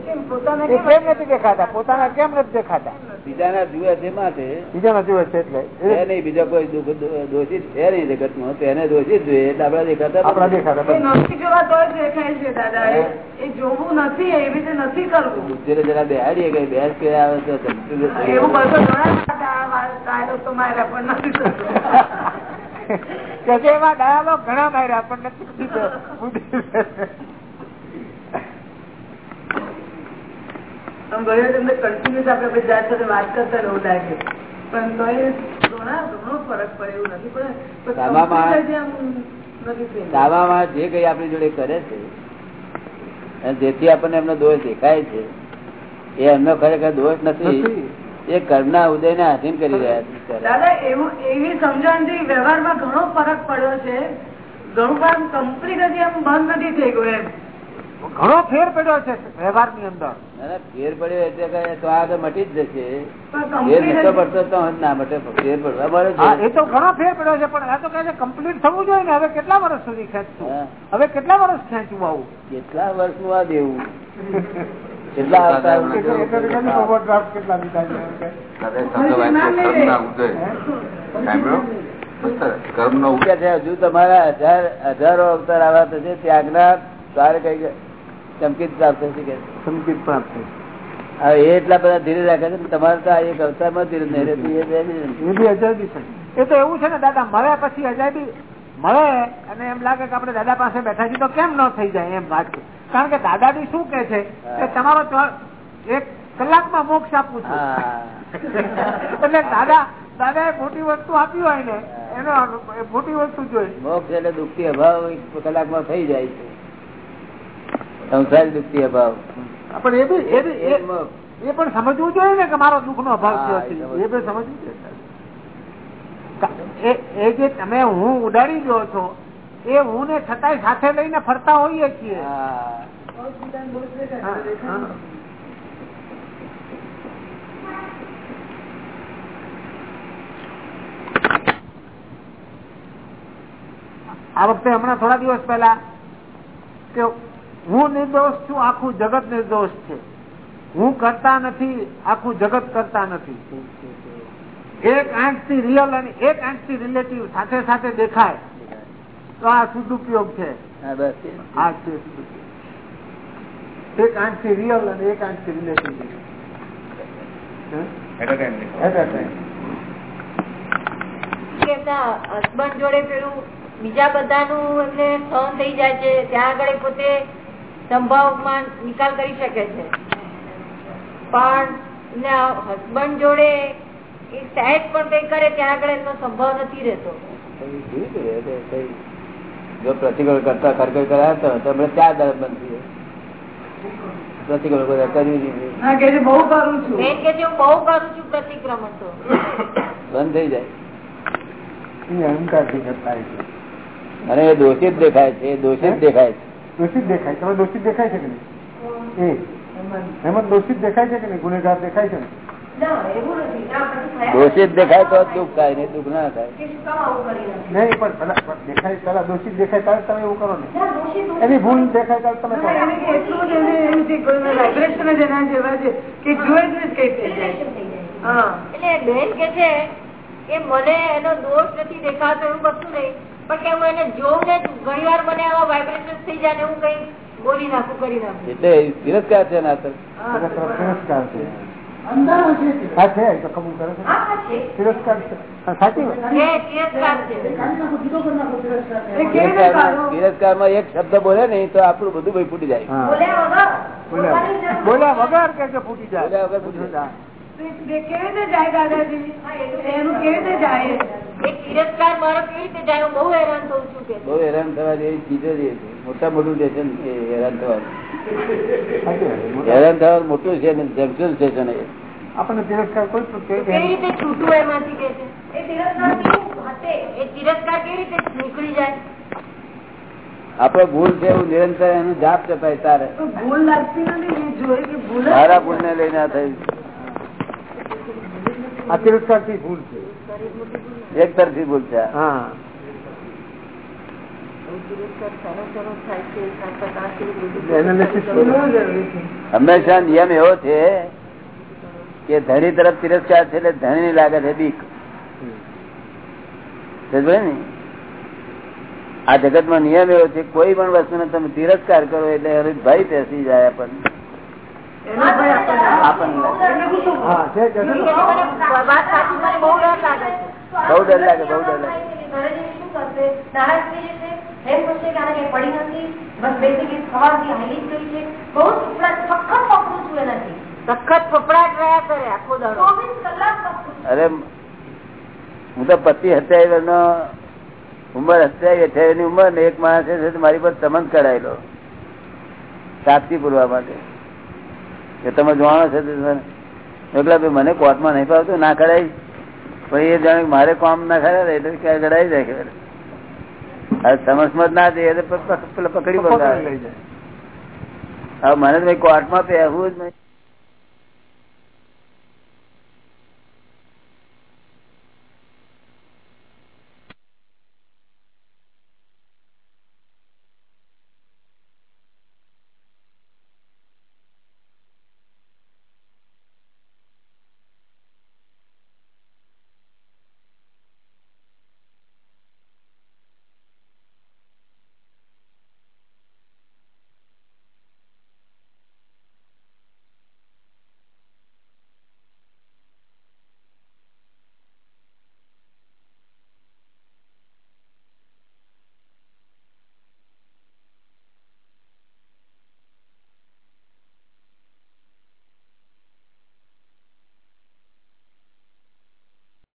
S6: કેમ પોતાને
S4: એ કેમ નથી દેખાતા. પોતાના કેમ નથી દેખાતા?
S1: બીજાના જુએ છે માટે
S4: બીજાના જોવે છે એટલે.
S1: છે નહીં બીજો કોઈ દોષિત છે નહીં જગતમાં. તેને દોષિત જોઈએ એટલે આપડા દેખાતા
S4: આપણા દેખાતા
S6: નથી જોવા તો દેખાય છે દાદા. એ એ જોવું નથી એવી રીતે નથી કરવું.
S1: બુદ્ધિને જરા બેહાડીએ
S4: એમાં ડાયાલોગ ઘણા માર્યા પણ નથી
S6: તમને કન્ટિન્યુઅસ આપણે જાત સાથે વાત કરતા રહવું લાગે. પણ તો એ ઘણો ફરક પડે એવું નથી પણ
S1: દાવામાં જે કઈ આપણી જોડે કરે છે જેથી આપણને એમનો દોષ દેખાય છે એ એમનો ખરેખર દોષ નથી. એ કર્મના ઉદય ને આધીન કરી રહ્યા છે
S6: દાદા એવું એવી સમજણથી વ્યવહારમાં ઘણો ફરક પડ્યો છે. ઘણું કામ કમ્પ્લીટ હજી આમ બંધ નથી થઈ ગયું એમ.
S4: ઘણો ફેર પડ્યો છે વ્યવહારની અંદર.
S1: ના, ના, ફેર પડ્યો એટલે કે તો આગળ મટી જ જશે. ફેર નતો પડતો તો ના મટે ફેર પડવા મળે છે.
S4: એ તો ઘણો ફેર પડ્યો છે પણ આ તો કહે છે કમ્પ્લીટ થવું જોઈએ ને હવે કેટલા વર્ષ સુધી ખેંચશું? હવે કેટલા વર્ષ ખેંચવું આવું?
S1: કેટલા વર્ષનું આ દેવું? કેટલા અવતાર હજુ તમારા હજાર હજારો અવતાર આવા થશે ત્યાગના તારે કઈ ચમકીત પ્રાપ્ત થશે કે?
S4: ચમકીત પ્રાપ્ત થાય.
S1: હવે એ એટલા બધા ધીરે રાખે છે તમારે તો આ એક અવતારમાં ધીરે નહીં રહેતું એ બે નહીં
S4: એ બી અજાયબી છે. એ તો એવું છે ને દાદા મળ્યા પછી અજાયબી મળે અને એમ લાગે કે આપણે દાદા પાસે બેઠા છીએ તો કેમ ન થઈ જાય એમ વાત કારણ કે દાદાજી શું કે છે કે તમારો એક કલાકમાં મોક્ષ આપું છું. એટલે દાદા દાદા મોટી વસ્તુ આપી હોય ને એનો મોટી વસ્તુ જોઈ.
S1: મોક્ષ એટલે દુઃખી અભાવ કલાક કલાકમાં થઈ જાય છે. સંસાર દુઃખી અભાવ.
S4: પણ એ બી એ પણ સમજવું જોઈએ ને કે મારો દુઃખ નો અભાવ થયો
S1: એ
S4: છે એ પણ સમજવું જોઈએ. એ એ જે તમે હું ઉડાડી ગયો છો એ હું ને છતાંય સાથે લઈને ફરતા હોઈએ છીએ. આ વખતે હમણાં થોડા દિવસ પહેલા કે હું નિર્દોષ છું આખું જગત નિર્દોષ છે. હું કરતા નથી આખું જગત કરતા નથી. એક આંખથી રિયલ અને એક આંખથી રિલેટિવ સાથે સાથે દેખાય તો આ સદુપયોગ છે.
S1: હા બસ. એ.
S4: આ છે એક આંખથી રિયલ અને એક આંખથી relative
S8: At a time.
S5: Husband જોડે પેલું બીજા બધાનું એમને સહન થઈ જાય છે ત્યાં આગળ પોતે સંભાવમાં નિકાલ કરી શકે છે. પણ હસબન્ડ જોડે સહેજ પણ કઈ કરે ત્યાં આગળ એનો સંભાવ નથી રહેતો.
S1: જો પ્રતિકોળ કરતા ખરખર કરાયા તો તમે ચાર દર બંધ થઈ જાય. પ્રતિકોળ બધા કર્યું નહીં.
S6: છે, બહુ કરું છું.
S5: બેન કે છે હું બહુ કરું છું પ્રતિક્રમણ તો.
S1: બંધ થઈ જાય.
S4: અહંકારથી કરતા છે.
S1: અને એ દોષિત દેખાય છે એ દોષિત દેખાય છે.
S4: દોષિત દેખાય તમે દોષિત દેખાય છે કે નહીં? એ. એમાં દોષિત દેખાય છે કે નહીં? ગુનેગાર દેખાય છે ને?
S5: એવું
S1: દોષિત દેખાય તો દુઃખ થાય ને દુઃખ ના થાય?
S4: નહીં પણ દેખાય પેલા દોષિત દેખાય ત્યારે તમે એવું કરો ને. એની ભૂલ દેખાય ત્યારે તમે કરો.
S6: એટલું જ એને એમ છે વાઇબ્રેશન જ એના જેવા છે કે જોઈ જ કઈ થઈ જાય.
S5: એટલે બેન કે છે કે મને એનો દોષ નથી દેખાતો એવું કશું નહીં પણ કે હું એને જોઉં ને ઘણી વાર મને આવા વાઇબ્રેશન થઈ જાય ને હું કઈ બોલી નાખું કરી નાખું.
S1: એટલે તિરસ્કાર છે ના
S4: સર તિરસ્કાર છે. હા છે તો કબૂલ કરે છે.
S5: હા હા છે.
S4: તિરસ્કાર છે. સાચી
S1: તિરસ્કારમાં એક શબ્દ બોલે ને તો આપણું બધું ભાઈ ફૂટી જાય.
S5: બોલ્યા વગર?
S4: કે ફૂટી જાય?
S1: બોલ્યા વગર ફૂટી જાય.
S6: કેવી રીતે જાય દાદાજી? એનું કેવી રીતે જાય?
S5: તિરસ્કાર મારો કેવી રીતે જાય હું બહુ હેરાન થઉં છું
S1: બહુ હેરાન થવા જેવી ચીજો જ એ છે મોટા મોટું છે હેરાન થવાનું. હેરાન થવાનું મોટું છે જંકશન સ્ટેશન
S4: આપણને તિરસ્કાર કોઈ
S5: કેવી રીતે છૂટું એમાંથી કે છે? એ તિરસ્કાર કેવું હશે? એ તિરસ્કાર કેવી રીતે નીકળી જાય?
S1: આપડે ભૂલ છે એવું નિરંતર એનું જાપ ચપાય તારે.
S6: તો ભૂલ લાગતી નથી
S1: મારા ભૂલ ને લઈને આ થયું.
S4: આ તિરસ્કારથી ભૂલ છે.
S1: એક તરફી ભૂલ છે.
S4: હા એનાલિસિસ
S6: બહુ જરૂરી છે
S1: હંમેશા નિયમ એવો છે કે ધણી તરફ તિરસ્કાર છે એટલે ધણી લાગે છે બીક. ને? આ જગતમાં નિયમ એવો છે કોઈ પણ વસ્તુ ને તમે તિરસ્કાર કરો એટલે હરીશભાઈ પેસી જાય આપણને.
S5: બહુ ડર લાગે
S1: બહુ ડર લાગે
S5: થઈ એમ કરશે કે આને પડી નથી. બસ બેસિકલી સવારથી હાલી જ ગઈ છે. બહુ ફફડાટ સખત પકડું છું એનાથી. સખત ફફડાટ રહ્યા કરે આખો દાડો. ચોવીસ કલાક
S1: અરે હું તો પતિ સત્યાવીસ વર્ષનો ઉંમર સત્યાવીસ અઠ્યાવીસની ઉંમર ને એક માણસ છે મારી પર સમન કરાયેલો સાક્ષી પૂરવા માટે. કે તમે જાણો છો એટલે ભાઈ મને કોર્ટમાં નહીં પાવતું ના કરાય પણ એ જાણે મારે કોમ ના કરાય એટલે ક્યાં કરાઈ જાય સમજમાં ના જઈએ પકડી
S4: પડતા
S1: હવે મને કોર્ટમાં પહેરવું જ નહીં.